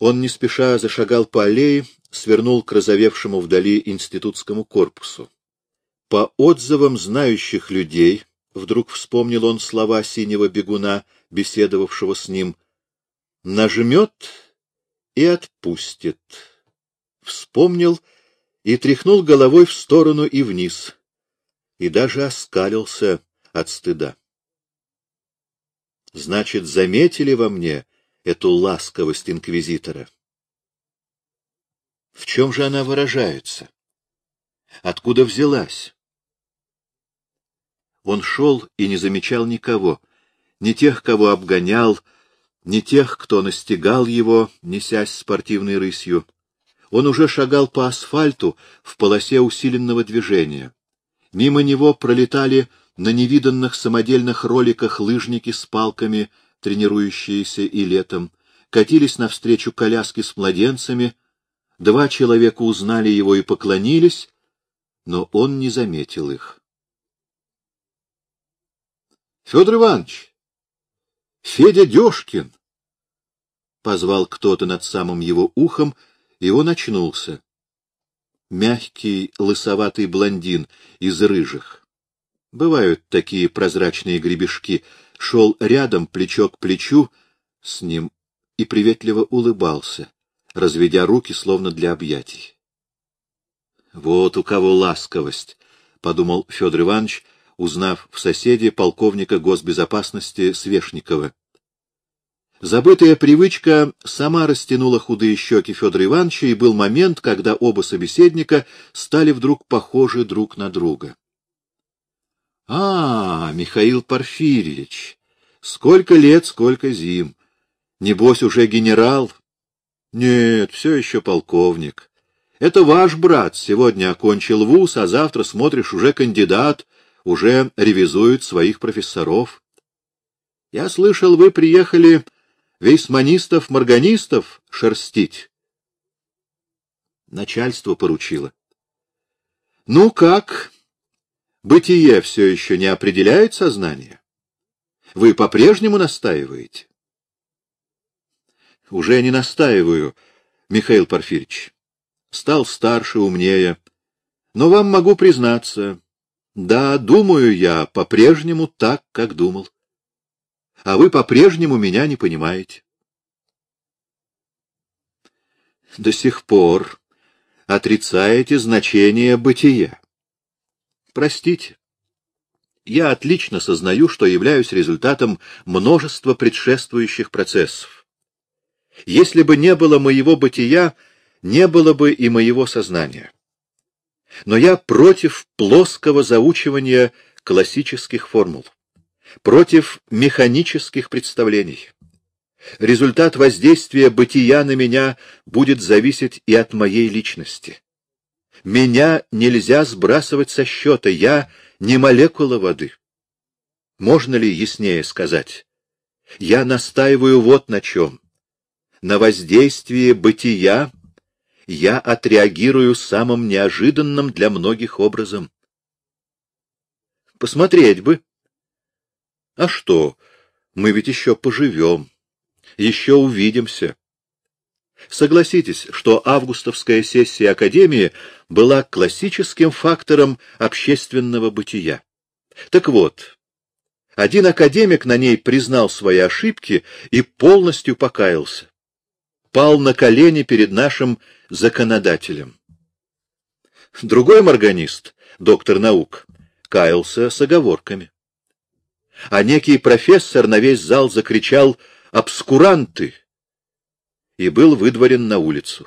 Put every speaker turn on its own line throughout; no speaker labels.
Он не спеша зашагал по аллее, свернул к разовевшему вдали институтскому корпусу. По отзывам знающих людей, вдруг вспомнил он слова синего бегуна, беседовавшего с ним, нажмет и отпустит. Вспомнил и тряхнул головой в сторону и вниз, и даже оскалился от стыда. Значит, заметили во мне эту ласковость инквизитора? В чем же она выражается? Откуда взялась? Он шел и не замечал никого, ни тех, кого обгонял, ни тех, кто настигал его, несясь спортивной рысью. Он уже шагал по асфальту в полосе усиленного движения. Мимо него пролетали на невиданных самодельных роликах лыжники с палками, тренирующиеся и летом, катились навстречу коляски с младенцами, два человека узнали его и поклонились, но он не заметил их. — Федор Иванович! Федя Дёшкин! — позвал кто-то над самым его ухом, и он очнулся. Мягкий, лысоватый блондин из рыжих. Бывают такие прозрачные гребешки. Шел рядом, плечо к плечу с ним, и приветливо улыбался, разведя руки, словно для объятий. Вот у кого ласковость, — подумал Федор Иванович, узнав в соседе полковника госбезопасности Свешникова. Забытая привычка сама растянула худые щеки Федора Ивановича, и был момент, когда оба собеседника стали вдруг похожи друг на друга. — А, Михаил Порфирьевич, сколько лет, сколько зим. Небось, уже генерал? — Нет, все еще полковник. Это ваш брат сегодня окончил вуз, а завтра, смотришь, уже кандидат, уже ревизует своих профессоров. Я слышал, вы приехали вейсманистов-морганистов шерстить. Начальство поручило. Ну как? Бытие все еще не определяет сознание? Вы по-прежнему настаиваете? Уже не настаиваю, Михаил Порфирьевич стал старше, умнее. Но вам могу признаться, да, думаю я по-прежнему так, как думал. А вы по-прежнему меня не понимаете. До сих пор отрицаете значение бытия. Простите. Я отлично сознаю, что являюсь результатом множества предшествующих процессов. Если бы не было моего бытия, не было бы и моего сознания. Но я против плоского заучивания классических формул, против механических представлений. Результат воздействия бытия на меня будет зависеть и от моей личности. Меня нельзя сбрасывать со счета, я не молекула воды. Можно ли яснее сказать? Я настаиваю вот на чем. На воздействие бытия я отреагирую самым неожиданным для многих образом. Посмотреть бы. А что, мы ведь еще поживем, еще увидимся. Согласитесь, что августовская сессия Академии была классическим фактором общественного бытия. Так вот, один академик на ней признал свои ошибки и полностью покаялся. Пал на колени перед нашим законодателем. Другой морганист, доктор наук, каялся с оговорками. А некий профессор на весь зал закричал «Обскуранты!» И был выдворен на улицу.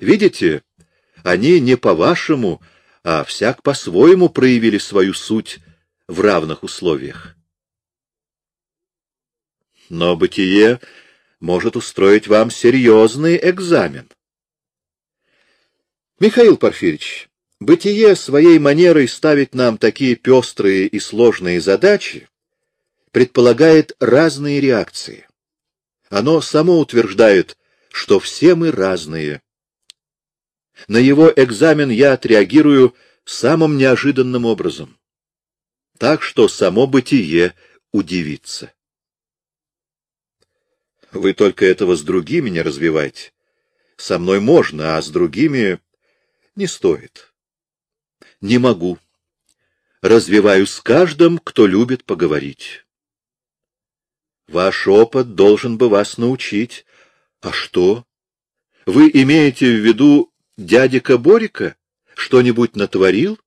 Видите, они не по-вашему, а всяк по-своему проявили свою суть в равных условиях. Но бытие может устроить вам серьезный экзамен. Михаил Порфирьевич, бытие своей манерой ставить нам такие пестрые и сложные задачи предполагает разные реакции. Оно само утверждает, что все мы разные. На его экзамен я отреагирую самым неожиданным образом. Так что само бытие удивится. Вы только этого с другими не развивайте. Со мной можно, а с другими не стоит. Не могу. Развиваю с каждым, кто любит поговорить. Ваш опыт должен бы вас научить. А что? Вы имеете в виду дядика Борика? Что-нибудь натворил?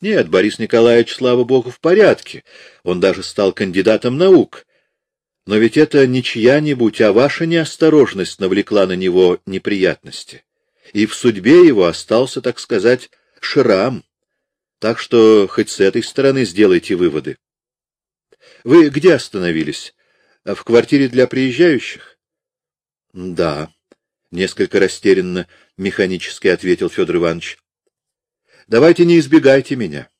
Нет, Борис Николаевич, слава богу, в порядке. Он даже стал кандидатом наук. Но ведь это не чья-нибудь, а ваша неосторожность навлекла на него неприятности. И в судьбе его остался, так сказать, шрам. Так что хоть с этой стороны сделайте выводы. Вы где остановились? В квартире для приезжающих? Да, несколько растерянно, механически ответил Федор Иванович. Давайте не избегайте меня.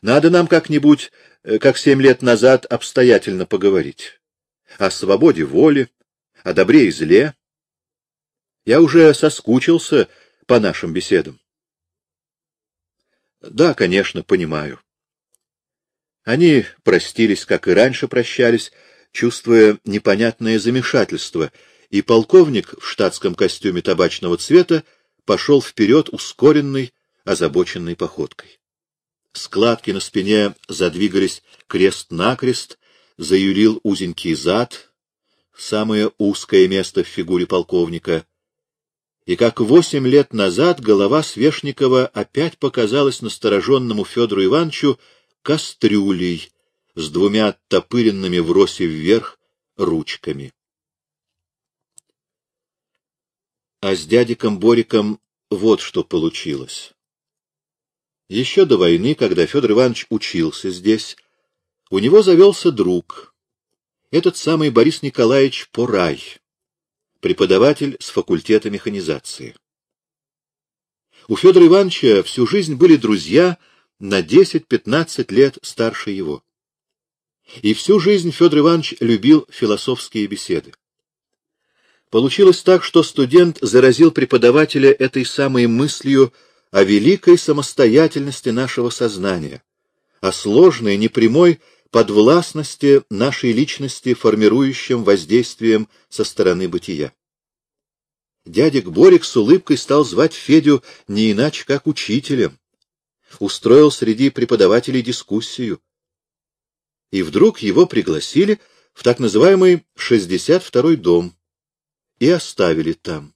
Надо нам как-нибудь, э, как семь лет назад, обстоятельно поговорить. О свободе воли, о добре и зле. Я уже соскучился по нашим беседам. Да, конечно, понимаю. Они простились, как и раньше прощались, чувствуя непонятное замешательство, и полковник в штатском костюме табачного цвета пошел вперед ускоренный, озабоченной походкой. Складки на спине задвигались крест-накрест, заюлил узенький зад, самое узкое место в фигуре полковника. И как восемь лет назад голова Свешникова опять показалась настороженному Федору Ивановичу кастрюлей с двумя оттопыренными в росе вверх ручками. А с дядиком Бориком вот что получилось. Еще до войны, когда Федор Иванович учился здесь, у него завелся друг, этот самый Борис Николаевич Порай, преподаватель с факультета механизации. У Федора Ивановича всю жизнь были друзья на 10-15 лет старше его. И всю жизнь Федор Иванович любил философские беседы. Получилось так, что студент заразил преподавателя этой самой мыслью о великой самостоятельности нашего сознания, о сложной, непрямой подвластности нашей личности формирующим воздействием со стороны бытия. Дядик Борик с улыбкой стал звать Федю не иначе, как учителем. Устроил среди преподавателей дискуссию. И вдруг его пригласили в так называемый 62-й дом и оставили там.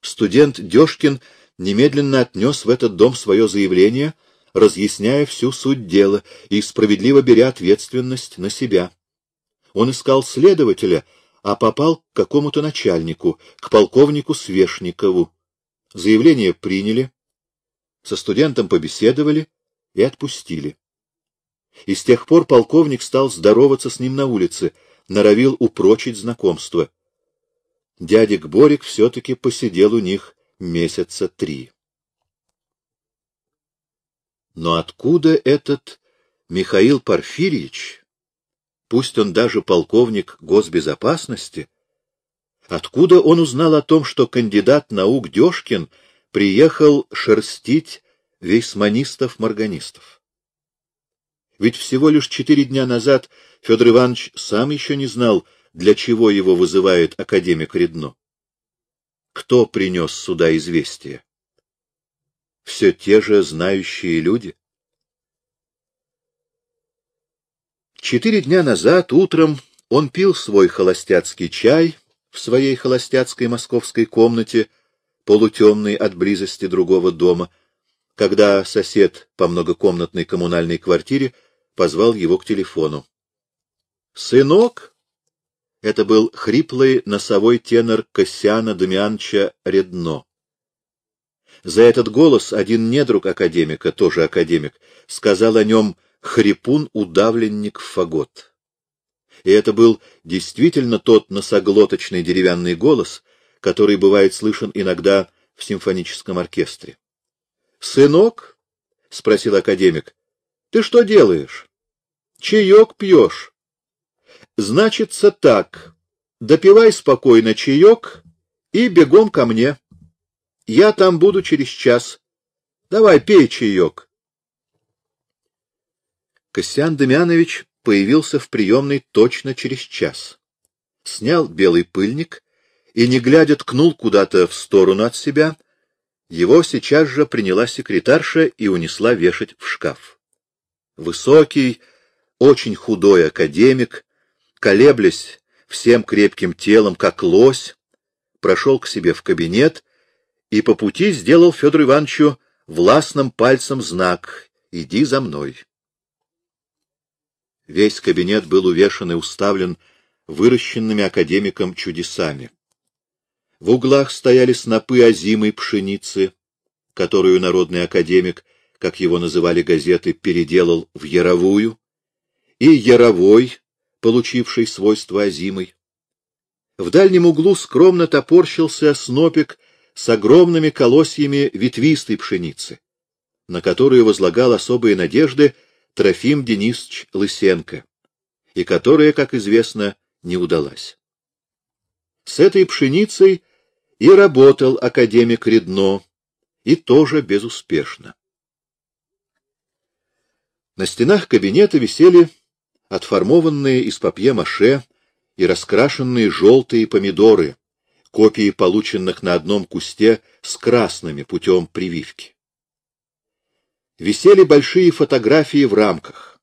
Студент Дёшкин немедленно отнес в этот дом свое заявление, разъясняя всю суть дела и справедливо беря ответственность на себя. Он искал следователя, а попал к какому-то начальнику, к полковнику Свешникову. Заявление приняли, со студентом побеседовали и отпустили. И с тех пор полковник стал здороваться с ним на улице, норовил упрочить знакомство. Дядик Борик все-таки посидел у них месяца три. Но откуда этот Михаил Порфирьевич, пусть он даже полковник госбезопасности, откуда он узнал о том, что кандидат наук Дёшкин приехал шерстить вейсманистов-морганистов? Ведь всего лишь четыре дня назад Федор Иванович сам еще не знал, для чего его вызывает академик Редно. Кто принес сюда известие? Все те же знающие люди. Четыре дня назад утром он пил свой холостяцкий чай в своей холостяцкой московской комнате, полутемной от близости другого дома, когда сосед по многокомнатной коммунальной квартире позвал его к телефону. — Сынок! Это был хриплый носовой тенор Кассиана Дамианча Редно. За этот голос один недруг академика, тоже академик, сказал о нем «хрипун-удавленник фагот». И это был действительно тот носоглоточный деревянный голос, который бывает слышен иногда в симфоническом оркестре. — Сынок, — спросил академик, — ты что делаешь? — Чаек пьешь. Значится так. Допивай спокойно чаек и бегом ко мне. Я там буду через час. Давай, пей чаек. Костян Демьянович появился в приемной точно через час. Снял белый пыльник и, не глядя, ткнул куда-то в сторону от себя. Его сейчас же приняла секретарша и унесла вешать в шкаф. Высокий, очень худой академик, колеблясь всем крепким телом, как лось, прошел к себе в кабинет и по пути сделал Федору Ивановичу властным пальцем знак «Иди за мной». Весь кабинет был увешан и уставлен выращенными академиком чудесами. В углах стояли снопы озимой пшеницы, которую народный академик, как его называли газеты, переделал в яровую, и яровой, получивший свойства озимой. В дальнем углу скромно топорщился снопик с огромными колосьями ветвистой пшеницы, на которую возлагал особые надежды Трофим Денисович Лысенко, и которая, как известно, не удалась. С этой пшеницей и работал академик Редно, и тоже безуспешно. На стенах кабинета висели отформованные из папье-маше и раскрашенные желтые помидоры, копии полученных на одном кусте с красными путем прививки. Висели большие фотографии в рамках.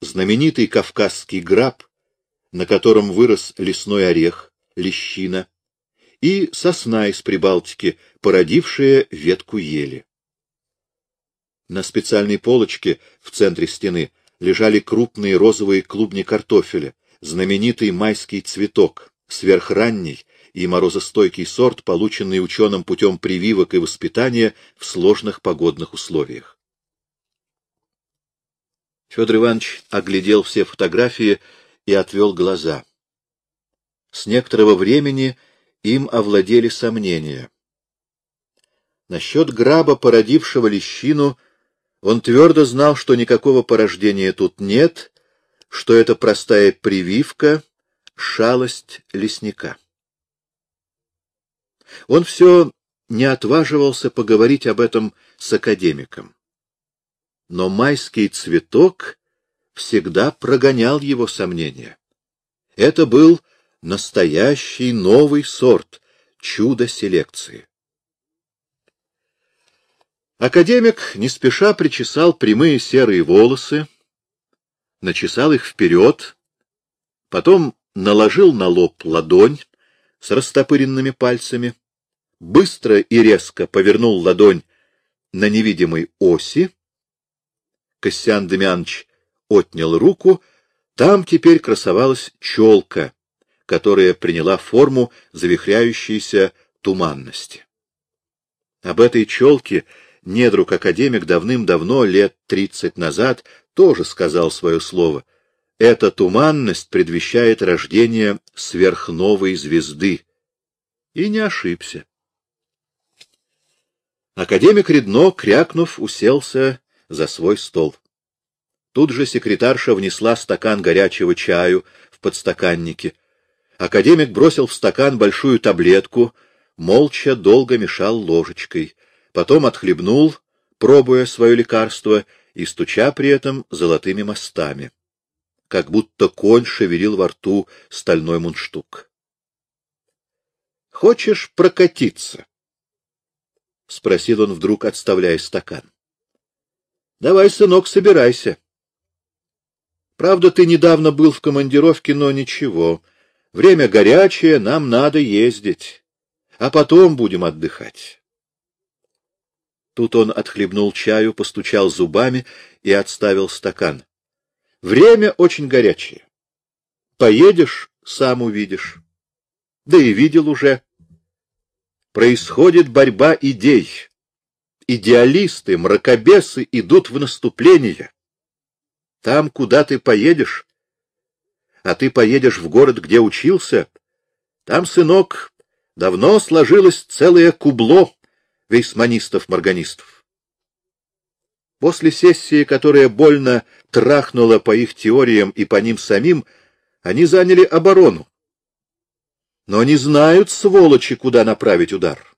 Знаменитый кавказский граб, на котором вырос лесной орех, лещина, и сосна из Прибалтики, породившая ветку ели. На специальной полочке в центре стены лежали крупные розовые клубни картофеля, знаменитый майский цветок, сверхранний и морозостойкий сорт, полученный ученым путем прививок и воспитания в сложных погодных условиях. Федор Иванович оглядел все фотографии и отвел глаза. С некоторого времени им овладели сомнения. Насчет граба, породившего лещину, он твердо знал, что никакого порождения тут нет, что это простая прививка, шалость лесника. Он все не отваживался поговорить об этом с академиком. Но майский цветок всегда прогонял его сомнения. Это был настоящий новый сорт, чудо селекции. Академик не спеша причесал прямые серые волосы, начесал их вперед, потом наложил на лоб ладонь с растопыренными пальцами, быстро и резко повернул ладонь на невидимой оси. Костян Демьянович отнял руку, там теперь красовалась челка, которая приняла форму завихряющейся туманности. Об этой челке недруг-академик давным-давно, лет тридцать назад, тоже сказал свое слово. Эта туманность предвещает рождение сверхновой звезды. И не ошибся. Академик Редно, крякнув, уселся за свой стол. Тут же секретарша внесла стакан горячего чаю в подстаканнике. Академик бросил в стакан большую таблетку, молча долго мешал ложечкой потом отхлебнул, пробуя свое лекарство и стуча при этом золотыми мостами, как будто конь шевелил во рту стальной мундштук. — Хочешь прокатиться? — спросил он вдруг, отставляя стакан. — Давай, сынок, собирайся. Правда, ты недавно был в командировке, но ничего. Время горячее, нам надо ездить. А потом будем отдыхать. Тут он отхлебнул чаю, постучал зубами и отставил стакан. Время очень горячее. Поедешь — сам увидишь. Да и видел уже. Происходит борьба идей. Идеалисты, мракобесы идут в наступление. Там, куда ты поедешь, а ты поедешь в город, где учился, там, сынок, давно сложилось целое кубло вейсманистов-морганистов. После сессии, которая больно трахнула по их теориям и по ним самим, они заняли оборону. Но не знают, сволочи, куда направить удар.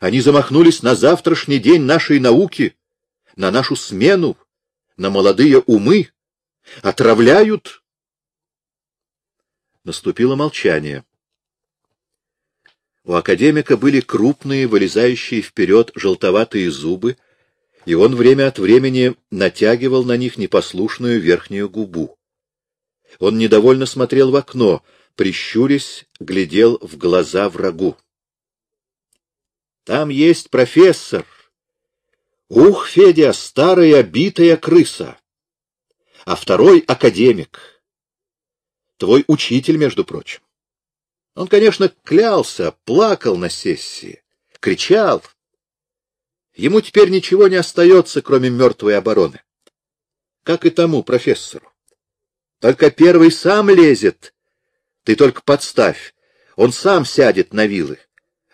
Они замахнулись на завтрашний день нашей науки, на нашу смену, на молодые умы, Отравляют? Наступило молчание. У академика были крупные, вылезающие вперед желтоватые зубы, и он время от времени натягивал на них непослушную верхнюю губу. Он недовольно смотрел в окно, прищурясь, глядел в глаза врагу. — Там есть профессор. Ух, Федя, старая битая крыса. А второй — академик. Твой учитель, между прочим. Он, конечно, клялся, плакал на сессии, кричал. Ему теперь ничего не остается, кроме мертвой обороны. Как и тому профессору. Только первый сам лезет. Ты только подставь. Он сам сядет на вилы.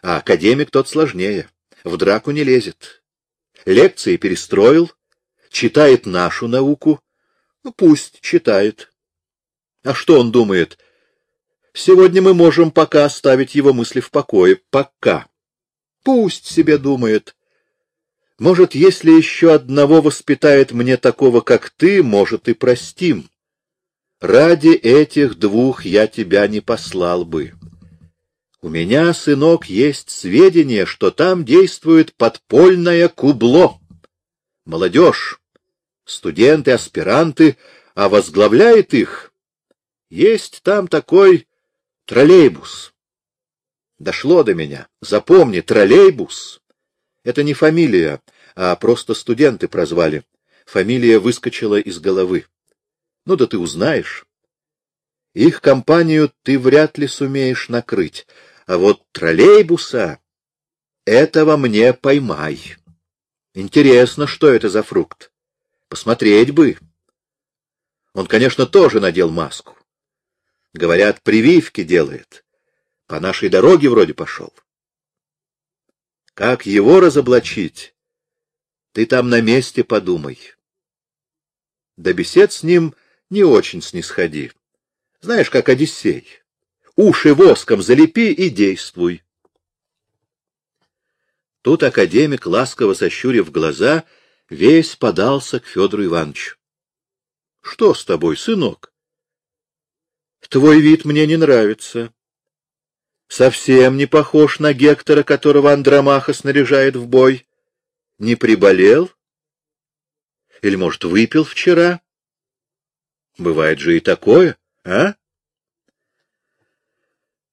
А академик тот сложнее. В драку не лезет. Лекции перестроил, читает нашу науку. Ну, пусть читает. А что он думает? Сегодня мы можем пока оставить его мысли в покое. Пока. Пусть себе думает. Может, если еще одного воспитает мне такого, как ты, может, и простим. Ради этих двух я тебя не послал бы. У меня, сынок, есть сведения, что там действует подпольное кубло. Молодежь, студенты, аспиранты, а возглавляет их. Есть там такой Троллейбус. Дошло до меня. Запомни, троллейбус. Это не фамилия, а просто студенты прозвали. Фамилия выскочила из головы. Ну да ты узнаешь. Их компанию ты вряд ли сумеешь накрыть, а вот троллейбуса — этого мне поймай. Интересно, что это за фрукт. Посмотреть бы. Он, конечно, тоже надел маску. Говорят, прививки делает. По нашей дороге вроде пошел. Как его разоблачить? Ты там на месте подумай. До бесед с ним не очень снисходи. Знаешь, как Одиссей. Уши воском залепи и действуй. Тут академик, ласково сощурив глаза, весь подался к Федору Ивановичу. — Что с тобой, сынок? Твой вид мне не нравится. Совсем не похож на Гектора, которого Андромаха снаряжает в бой. Не приболел? Или, может, выпил вчера? Бывает же и такое, а?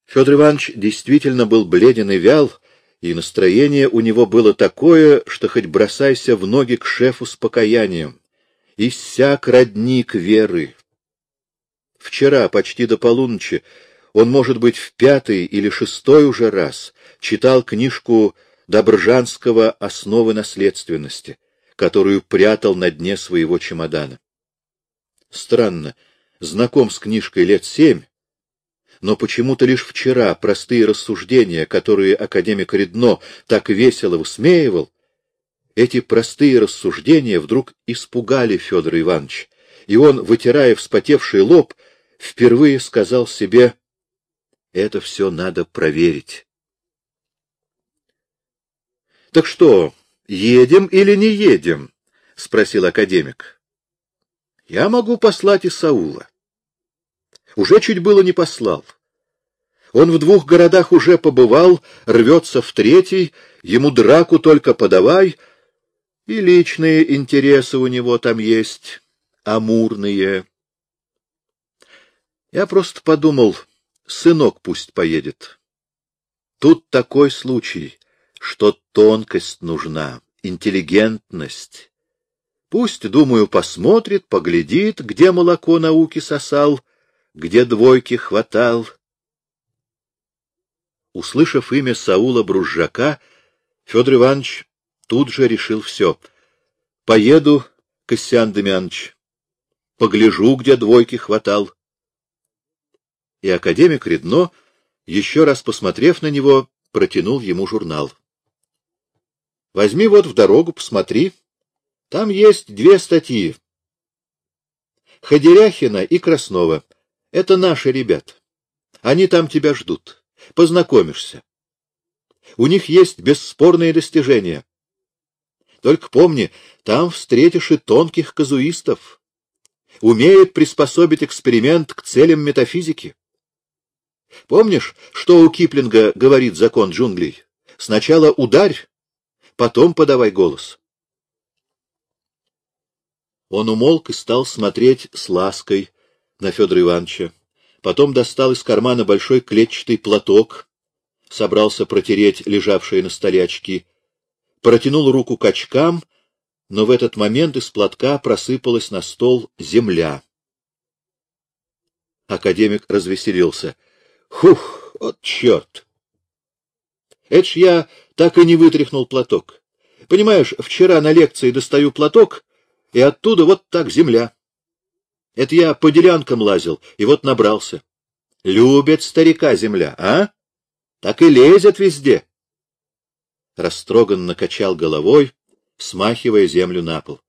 Федор Иванович действительно был бледен и вял, и настроение у него было такое, что хоть бросайся в ноги к шефу с покаянием. Иссяк родник веры. Вчера, почти до полуночи, он, может быть, в пятый или шестой уже раз читал книжку Добржанского «Основы наследственности», которую прятал на дне своего чемодана. Странно, знаком с книжкой лет семь, но почему-то лишь вчера простые рассуждения, которые академик Редно так весело высмеивал, эти простые рассуждения вдруг испугали Федора Ивановича, и он, вытирая вспотевший лоб, впервые сказал себе, это все надо проверить. — Так что, едем или не едем? — спросил академик. — Я могу послать и Саула. Уже чуть было не послал. Он в двух городах уже побывал, рвется в третий, ему драку только подавай, и личные интересы у него там есть, амурные. Я просто подумал, сынок пусть поедет. Тут такой случай, что тонкость нужна, интеллигентность. Пусть, думаю, посмотрит, поглядит, где молоко науки сосал, где двойки хватал. Услышав имя Саула Бружака, Федор Иванович тут же решил все. Поеду, Костян Демьянович, погляжу, где двойки хватал и академик Редно, еще раз посмотрев на него, протянул ему журнал. — Возьми вот в дорогу, посмотри. Там есть две статьи. Ходеряхина и Краснова. Это наши ребята. Они там тебя ждут. Познакомишься. У них есть бесспорные достижения. Только помни, там встретишь и тонких казуистов. умеет приспособить эксперимент к целям метафизики. Помнишь, что у Киплинга говорит закон джунглей? Сначала ударь, потом подавай голос. Он умолк и стал смотреть с лаской на Федора Ивановича. Потом достал из кармана большой клетчатый платок, собрался протереть лежавшие на столе очки, протянул руку к очкам, но в этот момент из платка просыпалась на стол земля. Академик развеселился. — Хух, вот черт! Это ж я так и не вытряхнул платок. Понимаешь, вчера на лекции достаю платок, и оттуда вот так земля. Это я по делянкам лазил, и вот набрался. Любит старика земля, а? Так и лезет везде. Растроганно качал головой, смахивая землю на пол.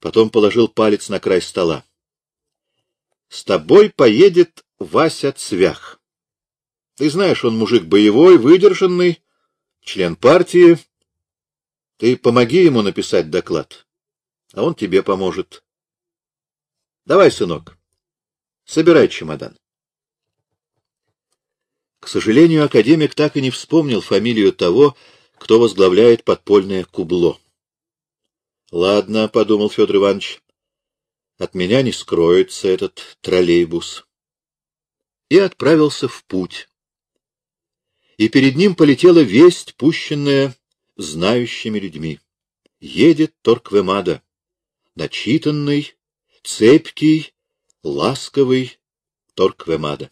Потом положил палец на край стола. — С тобой поедет Вася Цвях. Ты знаешь, он мужик боевой, выдержанный, член партии. Ты помоги ему написать доклад, а он тебе поможет. Давай, сынок, собирай чемодан. К сожалению, академик так и не вспомнил фамилию того, кто возглавляет подпольное кубло. Ладно, — подумал Федор Иванович, — от меня не скроется этот троллейбус. И отправился в путь. И перед ним полетела весть, пущенная знающими людьми. Едет Торквемада, начитанный, цепкий, ласковый Торквемада.